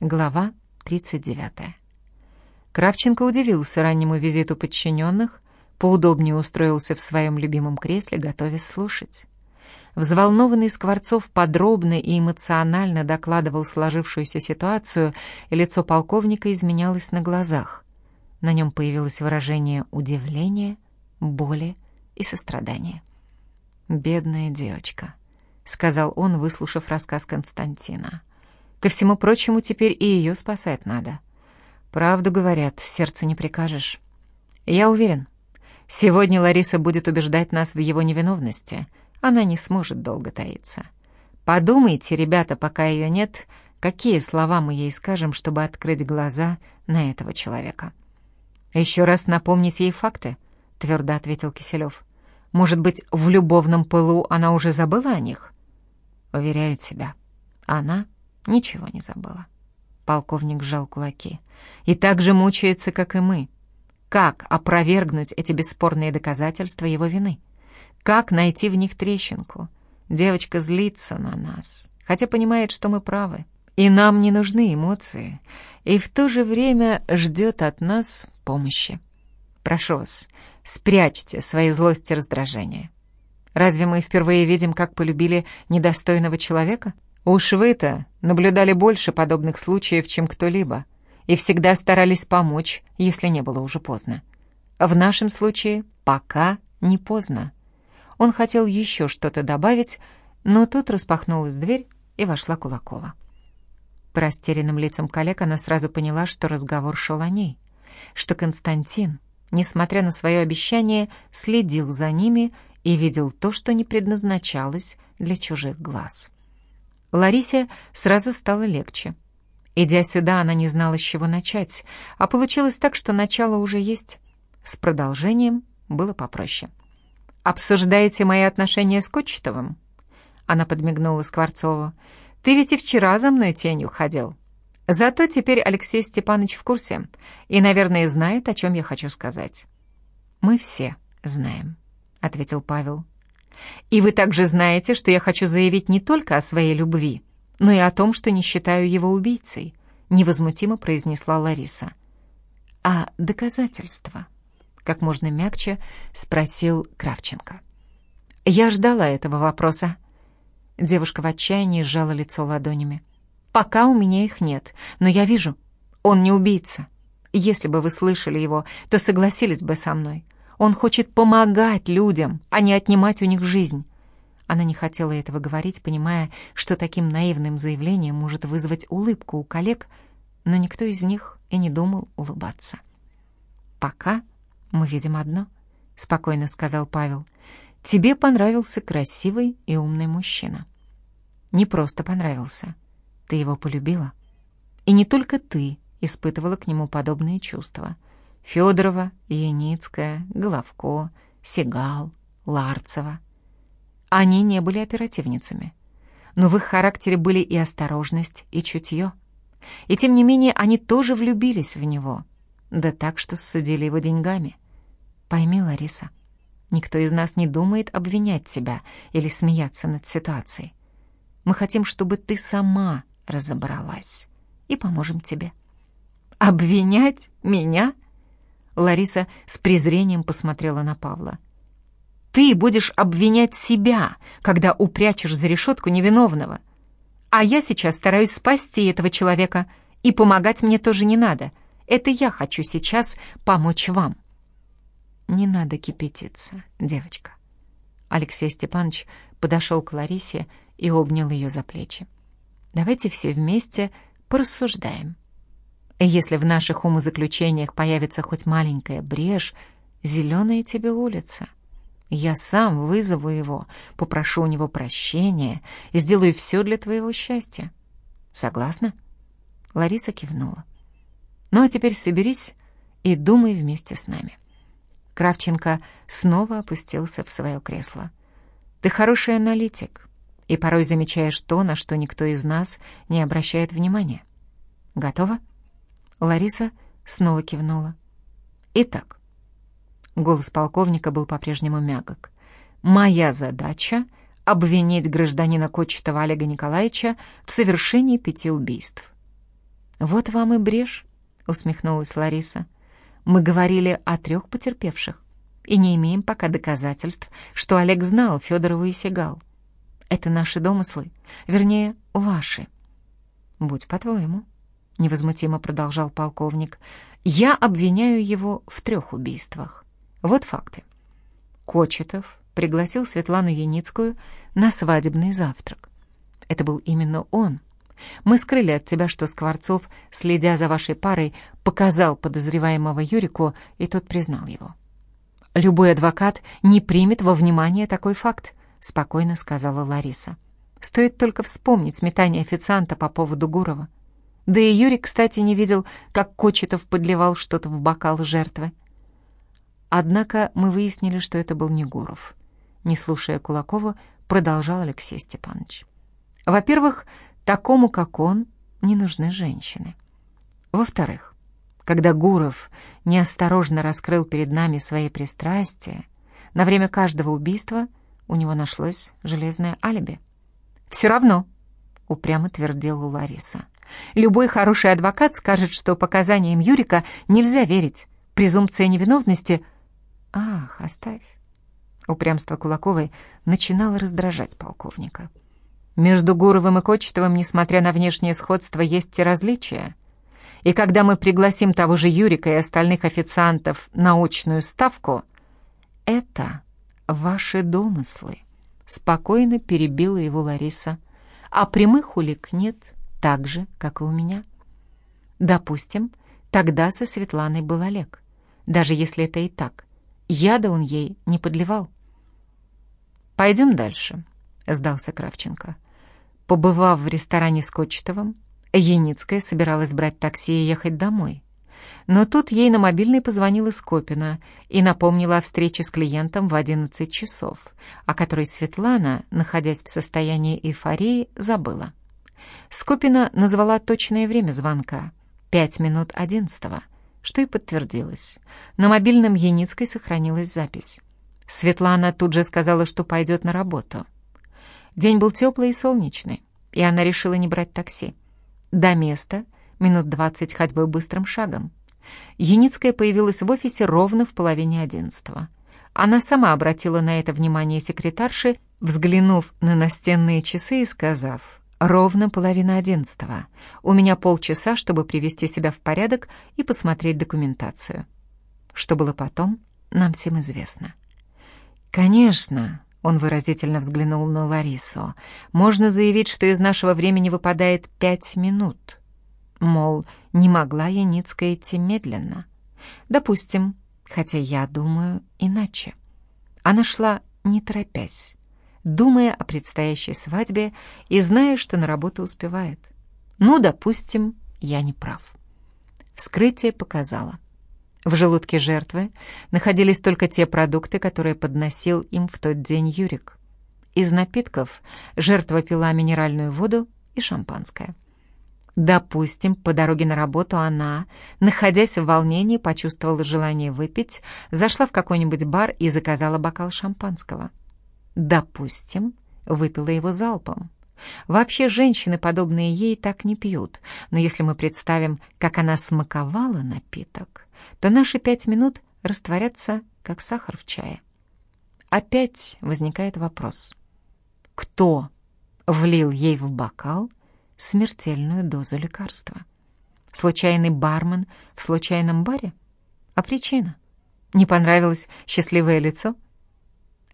Глава 39. Кравченко удивился раннему визиту подчиненных, поудобнее устроился в своем любимом кресле, готовясь слушать. Взволнованный Скворцов подробно и эмоционально докладывал сложившуюся ситуацию, и лицо полковника изменялось на глазах. На нем появилось выражение удивления, боли и сострадания. «Бедная девочка», — сказал он, выслушав рассказ Константина. Ко всему прочему, теперь и ее спасать надо. Правду говорят, сердцу не прикажешь. Я уверен, сегодня Лариса будет убеждать нас в его невиновности. Она не сможет долго таиться. Подумайте, ребята, пока ее нет, какие слова мы ей скажем, чтобы открыть глаза на этого человека. «Еще раз напомнить ей факты», — твердо ответил Киселев. «Может быть, в любовном пылу она уже забыла о них?» «Уверяю тебя, она Ничего не забыла. Полковник сжал кулаки. И так же мучается, как и мы. Как опровергнуть эти бесспорные доказательства его вины? Как найти в них трещинку? Девочка злится на нас, хотя понимает, что мы правы. И нам не нужны эмоции, и в то же время ждет от нас помощи. Прошу вас, спрячьте свои злости и раздражения. Разве мы впервые видим, как полюбили недостойного человека? Уж вы-то наблюдали больше подобных случаев, чем кто-либо, и всегда старались помочь, если не было уже поздно. В нашем случае пока не поздно. Он хотел еще что-то добавить, но тут распахнулась дверь, и вошла Кулакова. По растерянным лицам коллег она сразу поняла, что разговор шел о ней, что Константин, несмотря на свое обещание, следил за ними и видел то, что не предназначалось для чужих глаз. Ларисе сразу стало легче. Идя сюда, она не знала, с чего начать, а получилось так, что начало уже есть. С продолжением было попроще. «Обсуждаете мои отношения с Кочетовым?» Она подмигнула Скворцову. «Ты ведь и вчера за мной тенью ходил. Зато теперь Алексей Степанович в курсе и, наверное, знает, о чем я хочу сказать». «Мы все знаем», — ответил Павел. И вы также знаете, что я хочу заявить не только о своей любви, но и о том, что не считаю его убийцей», — невозмутимо произнесла Лариса. «А доказательства?» — как можно мягче спросил Кравченко. «Я ждала этого вопроса». Девушка в отчаянии сжала лицо ладонями. «Пока у меня их нет, но я вижу, он не убийца. Если бы вы слышали его, то согласились бы со мной. Он хочет помогать людям, а не отнимать у них жизнь. Она не хотела этого говорить, понимая, что таким наивным заявлением может вызвать улыбку у коллег, но никто из них и не думал улыбаться. «Пока мы видим одно», — спокойно сказал Павел. «Тебе понравился красивый и умный мужчина. Не просто понравился. Ты его полюбила. И не только ты испытывала к нему подобные чувства — Федорова, Яницкая, Головко, Сигал, Ларцева. Они не были оперативницами, но в их характере были и осторожность, и чутье. И тем не менее они тоже влюбились в него, да так, что судили его деньгами. Пойми, Лариса, никто из нас не думает обвинять тебя или смеяться над ситуацией. Мы хотим, чтобы ты сама разобралась и поможем тебе. «Обвинять меня?» Лариса с презрением посмотрела на Павла. «Ты будешь обвинять себя, когда упрячешь за решетку невиновного. А я сейчас стараюсь спасти этого человека, и помогать мне тоже не надо. Это я хочу сейчас помочь вам». «Не надо кипятиться, девочка». Алексей Степанович подошел к Ларисе и обнял ее за плечи. «Давайте все вместе порассуждаем». Если в наших умозаключениях появится хоть маленькая брешь, зеленая тебе улица. Я сам вызову его, попрошу у него прощения и сделаю все для твоего счастья. Согласна?» Лариса кивнула. «Ну а теперь соберись и думай вместе с нами». Кравченко снова опустился в свое кресло. «Ты хороший аналитик и порой замечаешь то, на что никто из нас не обращает внимания. Готова?» Лариса снова кивнула. «Итак», — голос полковника был по-прежнему мягок, «моя задача — обвинить гражданина Кочетова Олега Николаевича в совершении пяти убийств». «Вот вам и брешь», — усмехнулась Лариса. «Мы говорили о трех потерпевших и не имеем пока доказательств, что Олег знал Федорову и Сигал. Это наши домыслы, вернее, ваши». «Будь по-твоему», — невозмутимо продолжал полковник. «Я обвиняю его в трех убийствах. Вот факты. Кочетов пригласил Светлану Яницкую на свадебный завтрак. Это был именно он. Мы скрыли от тебя, что Скворцов, следя за вашей парой, показал подозреваемого Юрику, и тот признал его. «Любой адвокат не примет во внимание такой факт», — спокойно сказала Лариса. «Стоит только вспомнить метание официанта по поводу Гурова. Да и Юрик, кстати, не видел, как Кочетов подливал что-то в бокал жертвы. Однако мы выяснили, что это был не Гуров. Не слушая Кулакова, продолжал Алексей Степанович. Во-первых, такому, как он, не нужны женщины. Во-вторых, когда Гуров неосторожно раскрыл перед нами свои пристрастия, на время каждого убийства у него нашлось железное алиби. «Все равно», — упрямо твердила Лариса, «любой хороший адвокат скажет, что показаниям Юрика нельзя верить. Презумпция невиновности — «Ах, оставь!» Упрямство Кулаковой начинало раздражать полковника. «Между Гуровым и Кочетовым, несмотря на внешнее сходство, есть и различия. И когда мы пригласим того же Юрика и остальных официантов на очную ставку, это ваши домыслы», — спокойно перебила его Лариса. «А прямых улик нет, так же, как и у меня. Допустим, тогда со Светланой был Олег, даже если это и так. Яда он ей не подливал. «Пойдем дальше», — сдался Кравченко. Побывав в ресторане с Кочетовым, Яницкая собиралась брать такси и ехать домой. Но тут ей на мобильный позвонила Скопина и напомнила о встрече с клиентом в 11 часов, о которой Светлана, находясь в состоянии эйфории, забыла. Скопина назвала точное время звонка — пять минут одиннадцатого — что и подтвердилось. На мобильном Яницкой сохранилась запись. Светлана тут же сказала, что пойдет на работу. День был теплый и солнечный, и она решила не брать такси. До места минут двадцать ходьбы быстрым шагом. Яницкая появилась в офисе ровно в половине одиннадцатого. Она сама обратила на это внимание секретарши, взглянув на настенные часы и сказав Ровно половина одиннадцатого. У меня полчаса, чтобы привести себя в порядок и посмотреть документацию. Что было потом, нам всем известно. Конечно, он выразительно взглянул на Ларису. Можно заявить, что из нашего времени выпадает пять минут. Мол, не могла Яницкая идти медленно. Допустим, хотя я думаю иначе. Она шла не торопясь думая о предстоящей свадьбе и зная, что на работу успевает. Ну, допустим, я не прав. Вскрытие показало. В желудке жертвы находились только те продукты, которые подносил им в тот день Юрик. Из напитков жертва пила минеральную воду и шампанское. Допустим, по дороге на работу она, находясь в волнении, почувствовала желание выпить, зашла в какой-нибудь бар и заказала бокал шампанского. Допустим, выпила его залпом. Вообще женщины, подобные ей, так не пьют. Но если мы представим, как она смаковала напиток, то наши пять минут растворятся, как сахар в чае. Опять возникает вопрос. Кто влил ей в бокал смертельную дозу лекарства? Случайный бармен в случайном баре? А причина? Не понравилось счастливое лицо —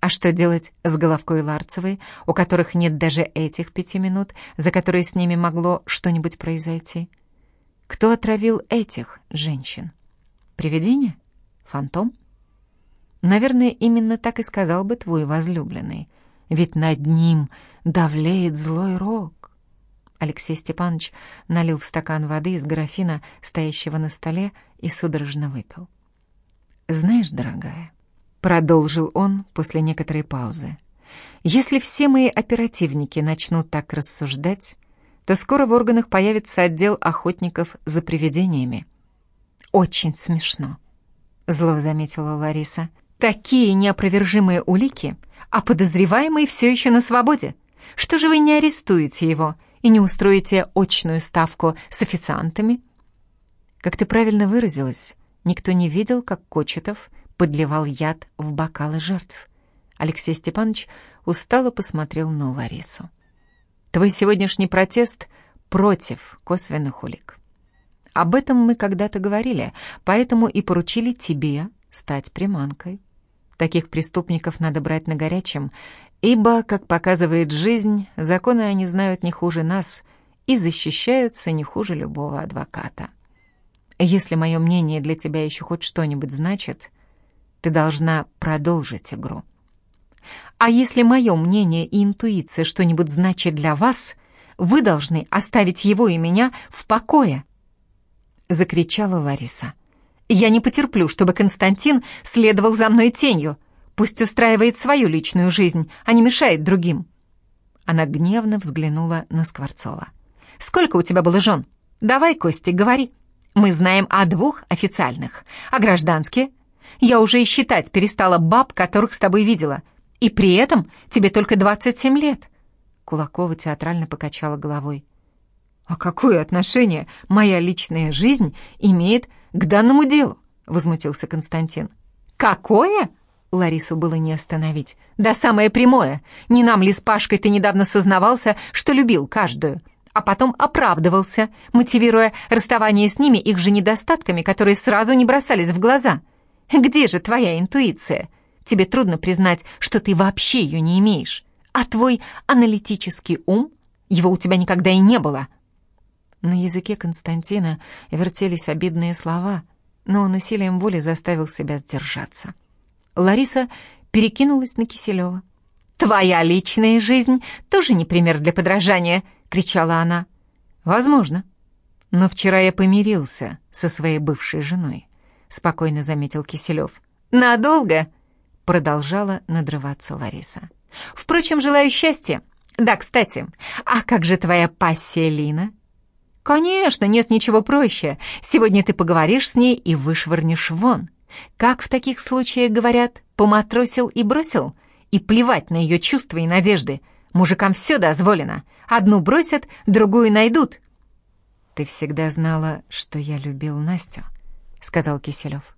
а что делать с Головкой Ларцевой, у которых нет даже этих пяти минут, за которые с ними могло что-нибудь произойти? Кто отравил этих женщин? Привидение? Фантом? Наверное, именно так и сказал бы твой возлюбленный. Ведь над ним давлеет злой рок. Алексей Степанович налил в стакан воды из графина, стоящего на столе, и судорожно выпил. «Знаешь, дорогая, Продолжил он после некоторой паузы. Если все мои оперативники начнут так рассуждать, то скоро в органах появится отдел охотников за привидениями. Очень смешно, зло заметила Лариса. Такие неопровержимые улики, а подозреваемый все еще на свободе. Что же вы не арестуете его и не устроите очную ставку с официантами? Как ты правильно выразилась, никто не видел, как Кочетов подливал яд в бокалы жертв. Алексей Степанович устало посмотрел на Ларису. Твой сегодняшний протест против косвенных улик. Об этом мы когда-то говорили, поэтому и поручили тебе стать приманкой. Таких преступников надо брать на горячем, ибо, как показывает жизнь, законы они знают не хуже нас и защищаются не хуже любого адвоката. Если мое мнение для тебя еще хоть что-нибудь значит, ты должна продолжить игру. А если мое мнение и интуиция что-нибудь значат для вас, вы должны оставить его и меня в покое закричала Лариса. «Я не потерплю, чтобы Константин следовал за мной тенью. Пусть устраивает свою личную жизнь, а не мешает другим». Она гневно взглянула на Скворцова. «Сколько у тебя было жен? Давай, Костя, говори. Мы знаем о двух официальных. А гражданские? Я уже и считать перестала баб, которых с тобой видела. И при этом тебе только 27 лет». Кулакова театрально покачала головой. «А какое отношение моя личная жизнь имеет к данному делу?» — возмутился Константин. «Какое?» — Ларису было не остановить. «Да самое прямое. Не нам ли с Пашкой ты недавно сознавался, что любил каждую?» а потом оправдывался, мотивируя расставание с ними их же недостатками, которые сразу не бросались в глаза. «Где же твоя интуиция? Тебе трудно признать, что ты вообще ее не имеешь. А твой аналитический ум? Его у тебя никогда и не было». На языке Константина вертелись обидные слова, но он усилием воли заставил себя сдержаться. Лариса перекинулась на Киселева. «Твоя личная жизнь тоже не пример для подражания!» — кричала она. «Возможно. Но вчера я помирился со своей бывшей женой», — спокойно заметил Киселев. «Надолго?» — продолжала надрываться Лариса. «Впрочем, желаю счастья. Да, кстати, а как же твоя пассия Лина?» «Конечно, нет ничего проще. Сегодня ты поговоришь с ней и вышвырнешь вон. Как в таких случаях говорят, поматросил и бросил? И плевать на ее чувства и надежды. Мужикам все дозволено. Одну бросят, другую найдут». «Ты всегда знала, что я любил Настю», — сказал Киселев.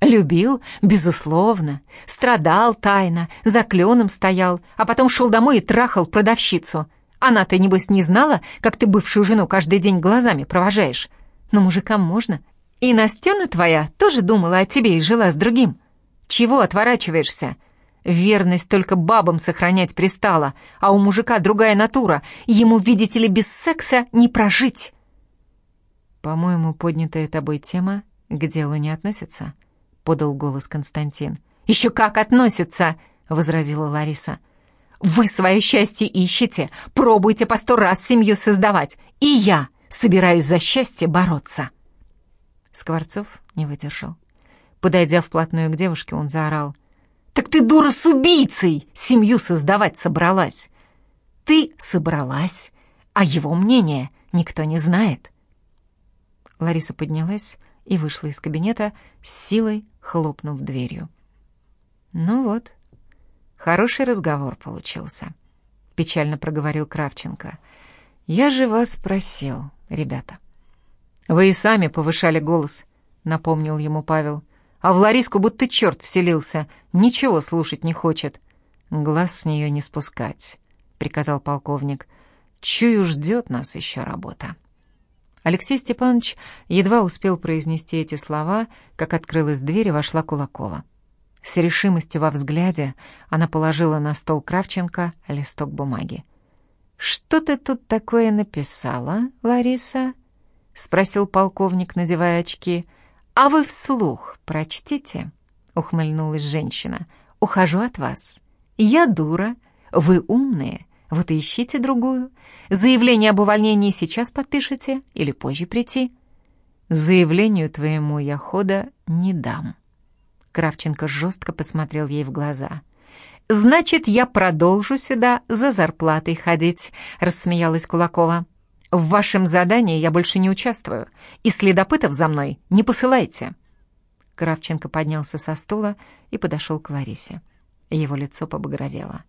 «Любил, безусловно. Страдал тайно, за кленом стоял, а потом шел домой и трахал продавщицу. Она-то, небось, не знала, как ты бывшую жену каждый день глазами провожаешь. Но мужикам можно. И Настена твоя тоже думала о тебе и жила с другим. Чего отворачиваешься? Верность только бабам сохранять пристала, а у мужика другая натура. Ему, видите ли, без секса не прожить. По-моему, поднятая тобой тема к делу не относится, подал голос Константин. Еще как относится, возразила Лариса. Вы свое счастье ищете, пробуйте по сто раз семью создавать, и я собираюсь за счастье бороться». Скворцов не выдержал. Подойдя вплотную к девушке, он заорал. «Так ты, дура, с убийцей семью создавать собралась!» «Ты собралась, а его мнение никто не знает». Лариса поднялась и вышла из кабинета, с силой хлопнув дверью. «Ну вот, Хороший разговор получился, печально проговорил Кравченко. Я же вас просил, ребята. Вы и сами повышали голос, напомнил ему Павел. А в Лариску будто черт вселился, ничего слушать не хочет. Глаз с нее не спускать, приказал полковник. Чую, ждет нас еще работа. Алексей Степанович едва успел произнести эти слова, как открылась дверь и вошла Кулакова. С решимостью во взгляде она положила на стол Кравченко листок бумаги. «Что ты тут такое написала, Лариса?» — спросил полковник, надевая очки. «А вы вслух прочтите?» — ухмыльнулась женщина. «Ухожу от вас. Я дура, вы умные, вот ищите другую. Заявление об увольнении сейчас подпишете или позже прийти?» «Заявлению твоему я хода не дам». Кравченко жестко посмотрел ей в глаза. «Значит, я продолжу сюда за зарплатой ходить», — рассмеялась Кулакова. «В вашем задании я больше не участвую, и следопытов за мной не посылайте». Кравченко поднялся со стула и подошел к Ларисе. Его лицо побагровело.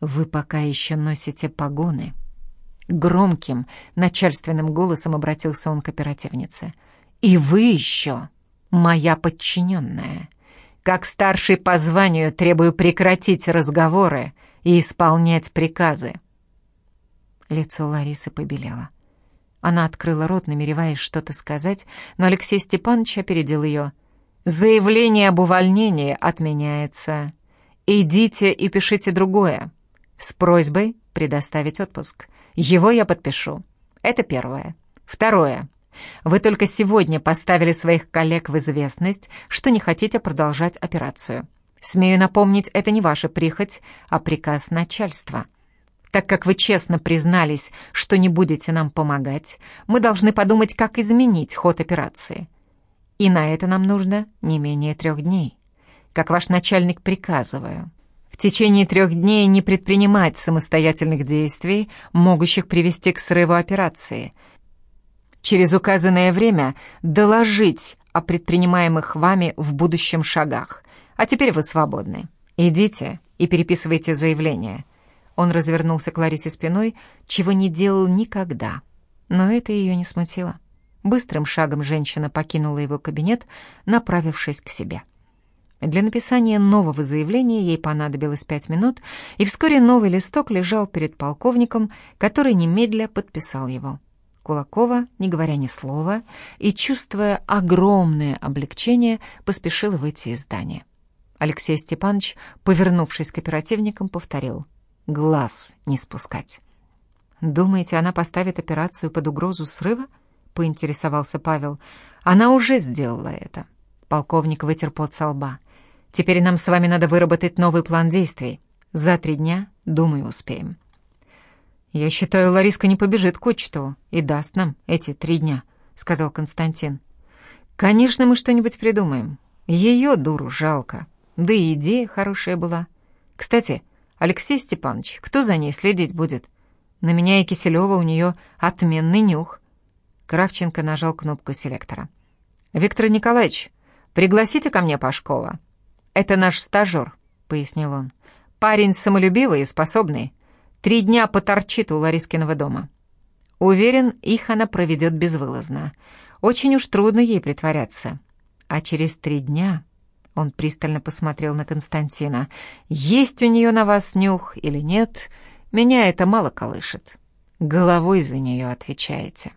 «Вы пока еще носите погоны. Громким, начальственным голосом обратился он к оперативнице. «И вы еще, моя подчиненная. Как старший по званию требую прекратить разговоры и исполнять приказы». Лицо Ларисы побелело. Она открыла рот, намереваясь что-то сказать, но Алексей Степанович опередил ее. «Заявление об увольнении отменяется. Идите и пишите другое. С просьбой предоставить отпуск. Его я подпишу. Это первое. Второе. Вы только сегодня поставили своих коллег в известность, что не хотите продолжать операцию. Смею напомнить, это не ваша прихоть, а приказ начальства. Так как вы честно признались, что не будете нам помогать, мы должны подумать, как изменить ход операции. И на это нам нужно не менее трех дней. Как ваш начальник приказываю. В течение трех дней не предпринимать самостоятельных действий, могущих привести к срыву операции. Через указанное время доложить о предпринимаемых вами в будущем шагах. А теперь вы свободны. Идите и переписывайте заявление. Он развернулся к Ларисе спиной, чего не делал никогда. Но это ее не смутило. Быстрым шагом женщина покинула его кабинет, направившись к себе. Для написания нового заявления ей понадобилось пять минут, и вскоре новый листок лежал перед полковником, который немедля подписал его. Кулакова, не говоря ни слова и чувствуя огромное облегчение, поспешила выйти из здания. Алексей Степанович, повернувшись к оперативникам, повторил «Глаз не спускать». «Думаете, она поставит операцию под угрозу срыва?» — поинтересовался Павел. «Она уже сделала это». Полковник вытер пот со лба. Теперь нам с вами надо выработать новый план действий. За три дня, думаю, успеем». «Я считаю, Лариска не побежит к Кочетову и даст нам эти три дня», — сказал Константин. «Конечно, мы что-нибудь придумаем. Ее дуру жалко. Да и идея хорошая была. Кстати, Алексей Степанович, кто за ней следить будет? На меня и Киселева у нее отменный нюх». Кравченко нажал кнопку селектора. «Виктор Николаевич, пригласите ко мне Пашкова». «Это наш стажер», — пояснил он. «Парень самолюбивый и способный. Три дня поторчит у Ларискиного дома. Уверен, их она проведет безвылазно. Очень уж трудно ей притворяться. А через три дня...» Он пристально посмотрел на Константина. «Есть у нее на вас нюх или нет, меня это мало колышет. Головой за нее отвечаете».